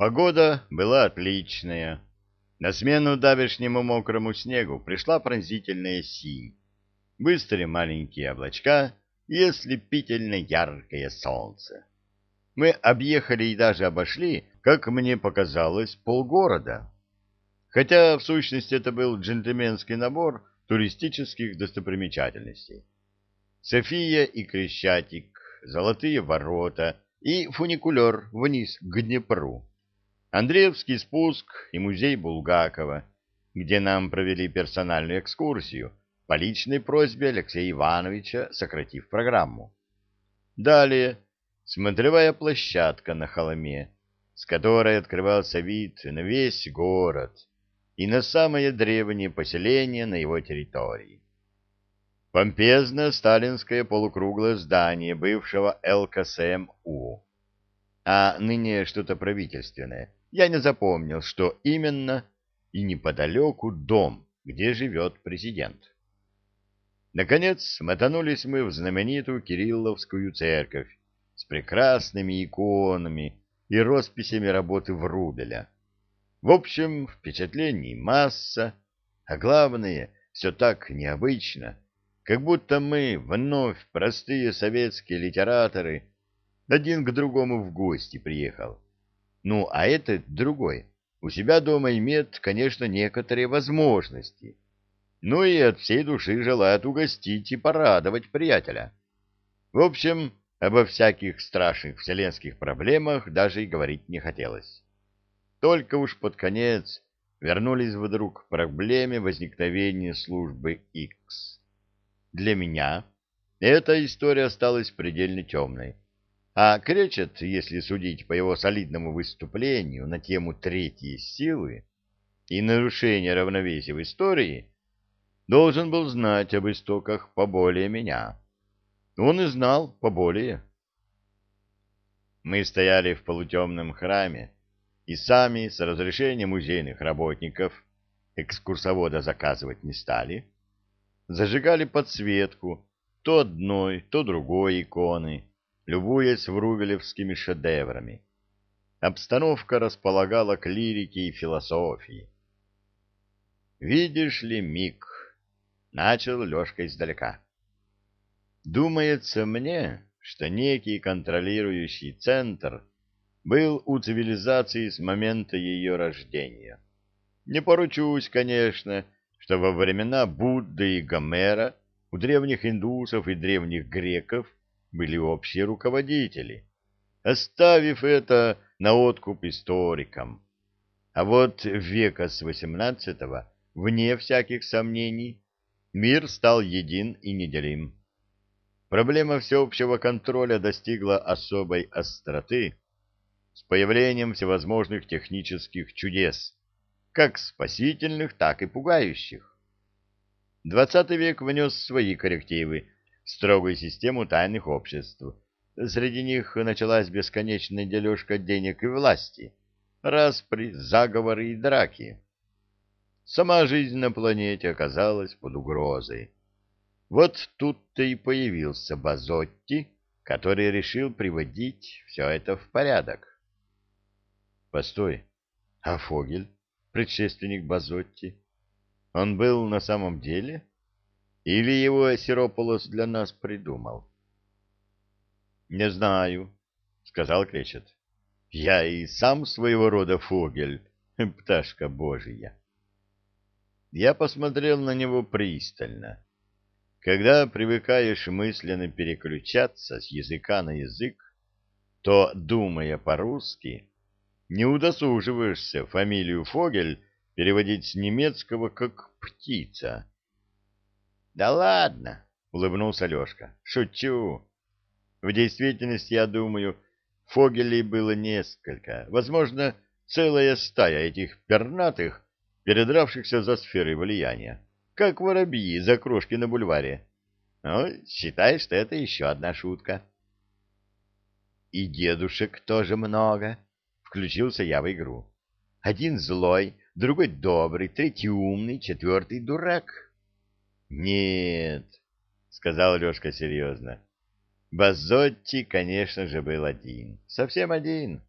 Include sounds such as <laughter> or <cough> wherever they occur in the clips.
Погода была отличная. На смену давешнему мокрому снегу пришла пронзительная синь. Быстрые маленькие облачка и ослепительно яркое солнце. Мы объехали и даже обошли, как мне показалось, полгорода. Хотя, в сущности, это был джентльменский набор туристических достопримечательностей. София и Крещатик, Золотые ворота и фуникулер вниз к Днепру. Андреевский спуск и музей Булгакова, где нам провели персональную экскурсию по личной просьбе Алексея Ивановича, сократив программу. Далее смотревая площадка на холме, с которой открывался вид на весь город и на самое древнее поселение на его территории. Помпезное сталинское полукруглое здание бывшего ЛКСМУ, а ныне что-то правительственное – я не запомнил, что именно, и неподалеку дом, где живет президент. Наконец, мотанулись мы в знаменитую Кирилловскую церковь с прекрасными иконами и росписями работы Врубеля. В общем, впечатлений масса, а главное, все так необычно, как будто мы вновь простые советские литераторы один к другому в гости приехал. Ну, а этот другой у себя дома имеет, конечно, некоторые возможности. Ну и от всей души желает угостить и порадовать приятеля. В общем, обо всяких страшных вселенских проблемах даже и говорить не хотелось. Только уж под конец вернулись вдруг к проблеме возникновения службы X. Для меня эта история осталась предельно темной. А Кречет, если судить по его солидному выступлению на тему третьей силы и нарушения равновесия в истории, должен был знать об истоках поболее меня. Он и знал поболее. Мы стояли в полутемном храме, и сами с разрешения музейных работников экскурсовода заказывать не стали, зажигали подсветку то одной, то другой иконы, любуясь врувелевскими шедеврами. Обстановка располагала к лирике и философии. «Видишь ли, Мик?» — начал Лешка издалека. «Думается мне, что некий контролирующий центр был у цивилизации с момента ее рождения. Не поручусь, конечно, что во времена Будды и Гомера у древних индусов и древних греков были общие руководители, оставив это на откуп историкам. А вот века с XVIII, вне всяких сомнений, мир стал един и неделим. Проблема всеобщего контроля достигла особой остроты с появлением всевозможных технических чудес, как спасительных, так и пугающих. Двадцатый век внес свои коррективы, строгую систему тайных обществ. Среди них началась бесконечная дележка денег и власти, распри, заговоры и драки. Сама жизнь на планете оказалась под угрозой. Вот тут-то и появился Базотти, который решил приводить все это в порядок. Постой, а Фогель, предшественник Базотти, он был на самом деле... Или его Сирополос для нас придумал? — Не знаю, — сказал Кречет. — Я и сам своего рода фогель, <laughs> пташка божья. Я посмотрел на него пристально. Когда привыкаешь мысленно переключаться с языка на язык, то, думая по-русски, не удосуживаешься фамилию Фогель переводить с немецкого как «птица». Да ладно, улыбнулся Лешка. Шучу. В действительности, я думаю, фогелей было несколько, возможно, целая стая этих пернатых, передравшихся за сферой влияния, как воробьи за крошки на бульваре. Ну, считай, что это еще одна шутка. И дедушек тоже много, включился я в игру. Один злой, другой добрый, третий умный, четвертый дурак. Нет, сказал Лешка серьезно. Базотти, конечно же, был один. Совсем один.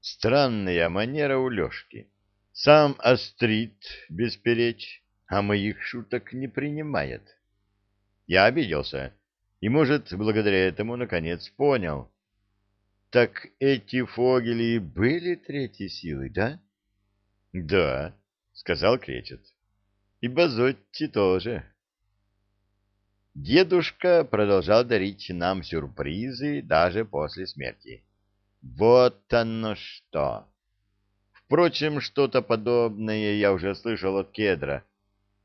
Странная манера у Лешки. Сам острит бесперечь, а моих шуток не принимает. Я обиделся и, может, благодаря этому, наконец, понял. Так эти фогели были третьей силой, да? — Да, — сказал Кречет. — И Базотти тоже. Дедушка продолжал дарить нам сюрпризы даже после смерти. Вот оно что! Впрочем, что-то подобное я уже слышал от Кедра.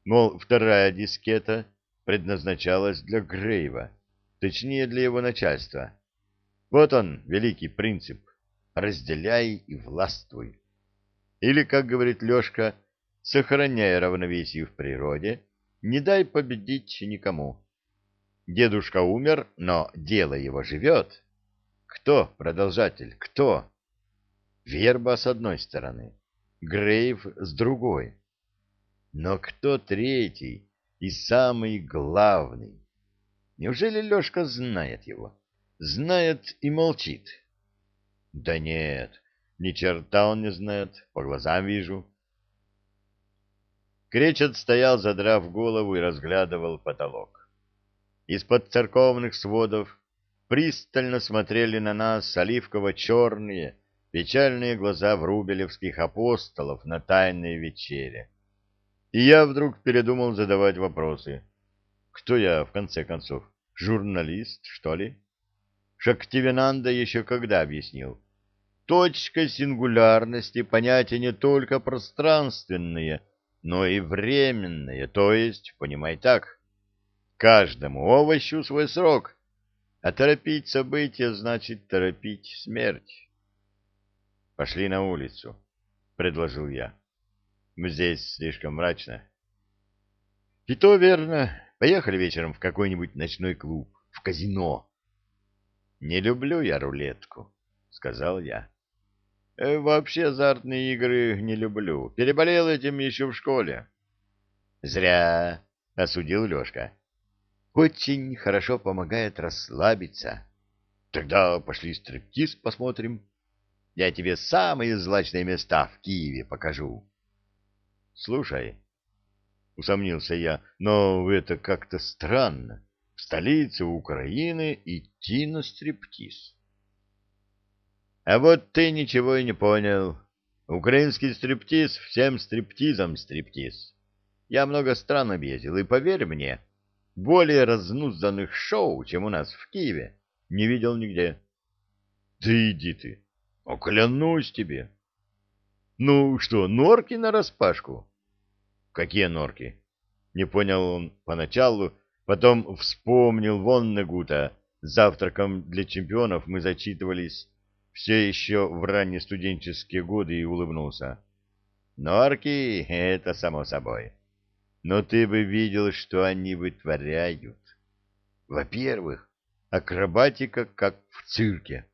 Мол, вторая дискета предназначалась для Грейва, точнее для его начальства. Вот он, великий принцип «разделяй и властвуй». Или, как говорит Лешка, сохраняя равновесие в природе, не дай победить никому. Дедушка умер, но дело его живет. Кто продолжатель? Кто? Верба с одной стороны, Грейв с другой. Но кто третий и самый главный? Неужели Лешка знает его? Знает и молчит? Да нет, ни черта он не знает, по глазам вижу. Кречет стоял, задрав голову, и разглядывал потолок. Из-под церковных сводов пристально смотрели на нас оливково-черные, печальные глаза врубелевских апостолов на тайной вечере. И я вдруг передумал задавать вопросы. Кто я, в конце концов? Журналист, что ли? Шактивенанда еще когда объяснил? Точка сингулярности — понятие не только пространственное, но и временное, то есть, понимай так, каждому овощу свой срок, а торопить события значит торопить смерть. Пошли на улицу, — предложил я. Здесь слишком мрачно. И то верно. Поехали вечером в какой-нибудь ночной клуб, в казино. Не люблю я рулетку, — сказал я. Э, вообще азартные игры не люблю. Переболел этим еще в школе. Зря, — осудил Лешка. Очень хорошо помогает расслабиться. Тогда пошли стриптиз посмотрим. Я тебе самые злачные места в Киеве покажу. Слушай, усомнился я, но это как-то странно. В столице Украины идти на стриптиз. А вот ты ничего и не понял. Украинский стриптиз всем стриптизом стриптиз. Я много стран объездил, и поверь мне, более разнузданных шоу, чем у нас в Киеве, не видел нигде. Да иди ты, о, клянусь тебе. Ну что, норки нараспашку? Какие норки? Не понял он поначалу, потом вспомнил вон Негута. Завтраком для чемпионов мы зачитывались все еще в ранние студенческие годы и улыбнулся. Норки — это само собой. Но ты бы видел, что они вытворяют. Во-первых, акробатика как в цирке.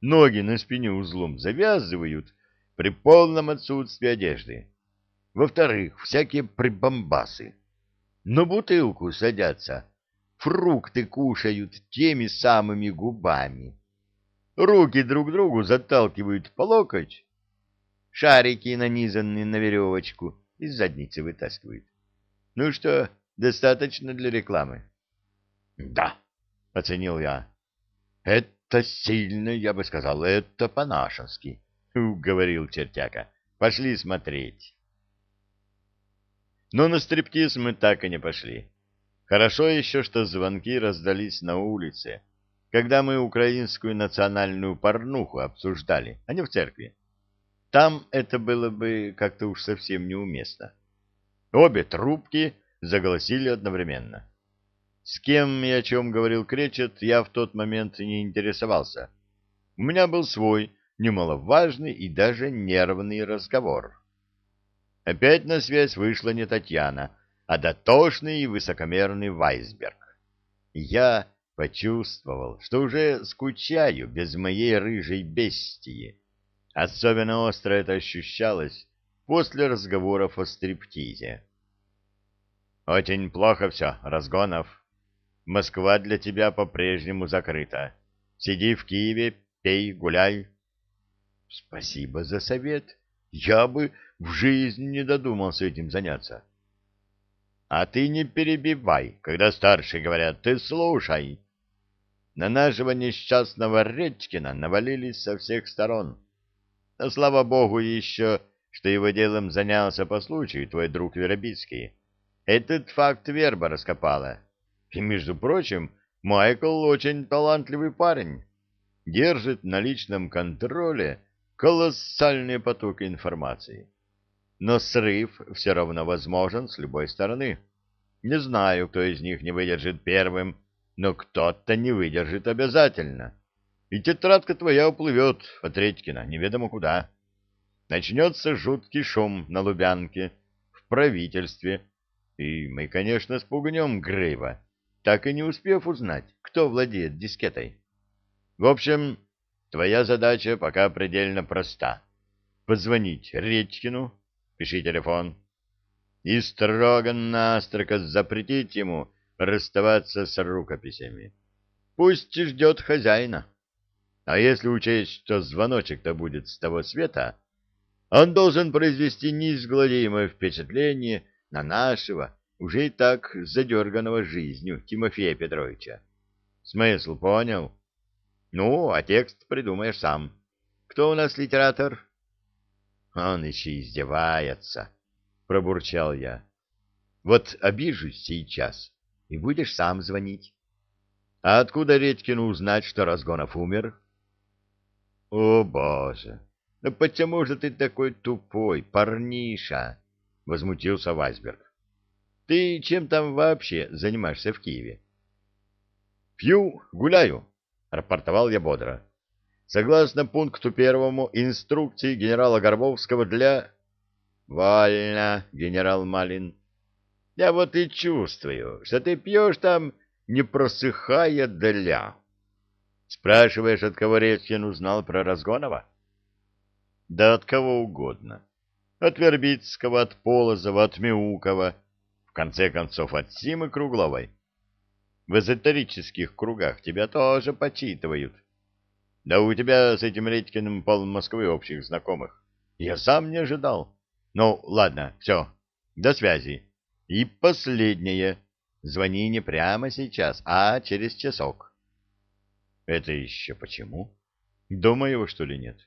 Ноги на спине узлом завязывают при полном отсутствии одежды. Во-вторых, всякие прибамбасы. На бутылку садятся, фрукты кушают теми самыми губами. Руки друг другу заталкивают по локоть, шарики, нанизанные на веревочку, из задницы вытаскивают. Ну что, достаточно для рекламы? — Да, — оценил я. — Это сильно, я бы сказал, это по-нашенски, <laughs> — говорил чертяка. — Пошли смотреть. Но на стриптиз мы так и не пошли. Хорошо еще, что звонки раздались на улице, когда мы украинскую национальную порнуху обсуждали, а не в церкви. Там это было бы как-то уж совсем неуместно. Обе трубки заголосили одновременно. С кем и о чем говорил Кречет, я в тот момент не интересовался. У меня был свой, немаловажный и даже нервный разговор. Опять на связь вышла не Татьяна, а дотошный и высокомерный Вайсберг. Я почувствовал, что уже скучаю без моей рыжей бестии. Особенно остро это ощущалось после разговоров о стриптизе. «Очень плохо все, Разгонов. Москва для тебя по-прежнему закрыта. Сиди в Киеве, пей, гуляй». Спасибо за совет. Я бы в жизни не додумался этим заняться. А ты не перебивай, когда старшие говорят, ты слушай. На нашего несчастного Редькина навалились со всех сторон. Но, слава богу, еще, что его делом занялся по случаю твой друг Веробицкий. Этот факт верба раскопала. И, между прочим, Майкл очень талантливый парень. Держит на личном контроле колоссальные потоки информации. Но срыв все равно возможен с любой стороны. Не знаю, кто из них не выдержит первым, но кто-то не выдержит обязательно. И тетрадка твоя уплывет от Редькина неведомо куда. Начнется жуткий шум на Лубянке, в правительстве, и мы, конечно, спугнем Грейва, так и не успев узнать, кто владеет дискетой. В общем, твоя задача пока предельно проста. Позвонить Редькину, пиши телефон, и строго-настрого запретить ему расставаться с рукописями. Пусть ждет хозяина. А если учесть, что звоночек-то будет с того света, он должен произвести неизгладимое впечатление на нашего, уже и так задерганного жизнью Тимофея Петровича. Смысл понял? Ну, а текст придумаешь сам. Кто у нас литератор? Он еще издевается, пробурчал я. Вот обижусь сейчас, и будешь сам звонить. А откуда Редькину узнать, что Разгонов умер? О, боже! Ну почему же ты такой тупой, парниша? Возмутился Вайсберг. Ты чем там вообще занимаешься в Киеве? Пью, гуляю, рапортовал я бодро. Согласно пункту первому инструкции генерала Горбовского для... Вольно, генерал Малин. Я вот и чувствую, что ты пьешь там, не просыхая для. Спрашиваешь, от кого Редькин узнал про Разгонова? Да от кого угодно. От Вербицкого, от Полозова, от Мяукова, в конце концов, от Симы Кругловой. В эзотерических кругах тебя тоже почитывают. Да у тебя с этим Редькиным пол Москвы общих знакомых. Я сам не ожидал. Ну, ладно, все, до связи. И последнее. Звони не прямо сейчас, а через часок. Это еще почему? Дома его, что ли, нет?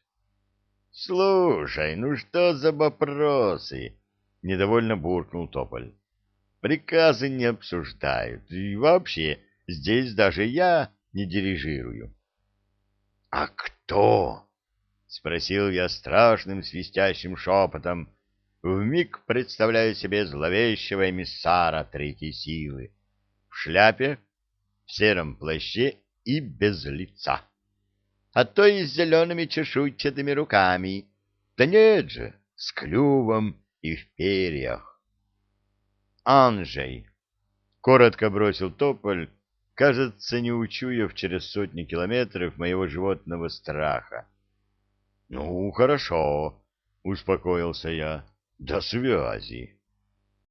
Слушай, ну что за вопросы? Недовольно буркнул Тополь. Приказы не обсуждают. И вообще, здесь даже я не дирижирую. — А кто? — спросил я страшным свистящим шепотом, вмиг представляя себе зловещего эмиссара третьей силы. В шляпе, в сером плаще и без лица. А то и с зелеными чешуйчатыми руками. Да нет же, с клювом и в перьях. Анжей. Коротко бросил тополь, кажется, не учуяв через сотни километров моего животного страха. — Ну, хорошо, — успокоился я. — До связи.